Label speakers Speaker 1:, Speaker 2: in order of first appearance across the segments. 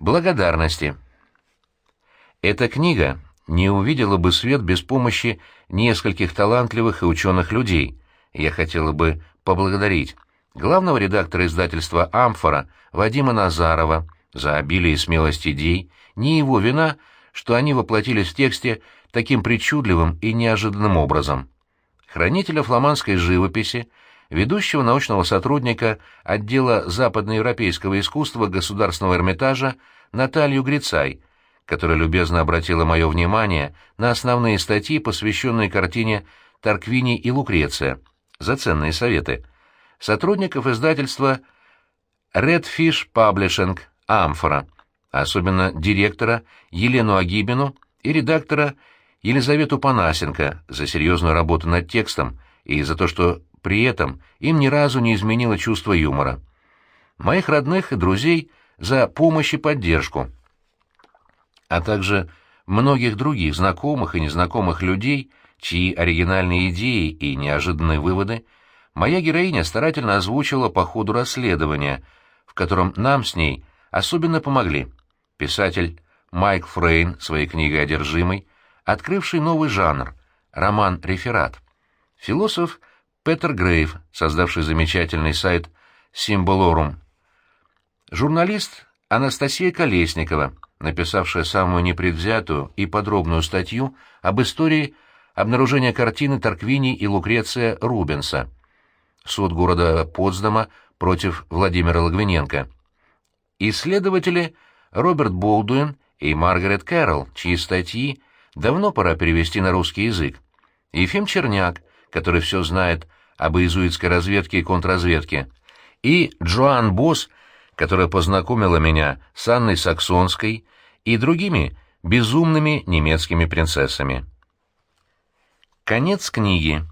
Speaker 1: Благодарности. Эта книга не увидела бы свет без помощи нескольких талантливых и ученых людей. Я хотела бы поблагодарить главного редактора издательства «Амфора» Вадима Назарова за обилие и смелость идей, не его вина, что они воплотились в тексте таким причудливым и неожиданным образом. Хранителя фламандской живописи, ведущего научного сотрудника отдела западноевропейского искусства Государственного Эрмитажа Наталью Грицай, которая любезно обратила мое внимание на основные статьи, посвященные картине «Тарквини и Лукреция», за ценные советы, сотрудников издательства Redfish Publishing «Амфора», особенно директора Елену Агибину и редактора Елизавету Панасенко за серьезную работу над текстом и за то, что при этом им ни разу не изменило чувство юмора. Моих родных и друзей за помощь и поддержку, а также многих других знакомых и незнакомых людей, чьи оригинальные идеи и неожиданные выводы моя героиня старательно озвучила по ходу расследования, в котором нам с ней особенно помогли писатель Майк Фрейн своей книгой «Одержимый», открывший новый жанр — роман-реферат. Философ Петер Грейв, создавший замечательный сайт «Символорум». Журналист Анастасия Колесникова, написавшая самую непредвзятую и подробную статью об истории обнаружения картины Тарквини и Лукреция Рубенса. Суд города Потсдама против Владимира Логвиненко. Исследователи Роберт Болдуин и Маргарет Кэрролл, чьи статьи давно пора перевести на русский язык, Ефим Черняк, который все знает об иезуитской разведке и контрразведке, и Джоан Босс, которая познакомила меня с Анной Саксонской и другими безумными немецкими принцессами. Конец книги.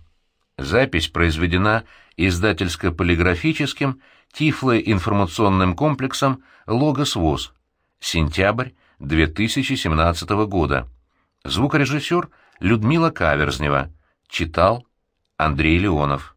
Speaker 1: Запись произведена издательско-полиграфическим Тифло-информационным комплексом «Логос ВОЗ». Сентябрь 2017 года. Звукорежиссер Людмила Каверзнева. Читал Андрей Леонов.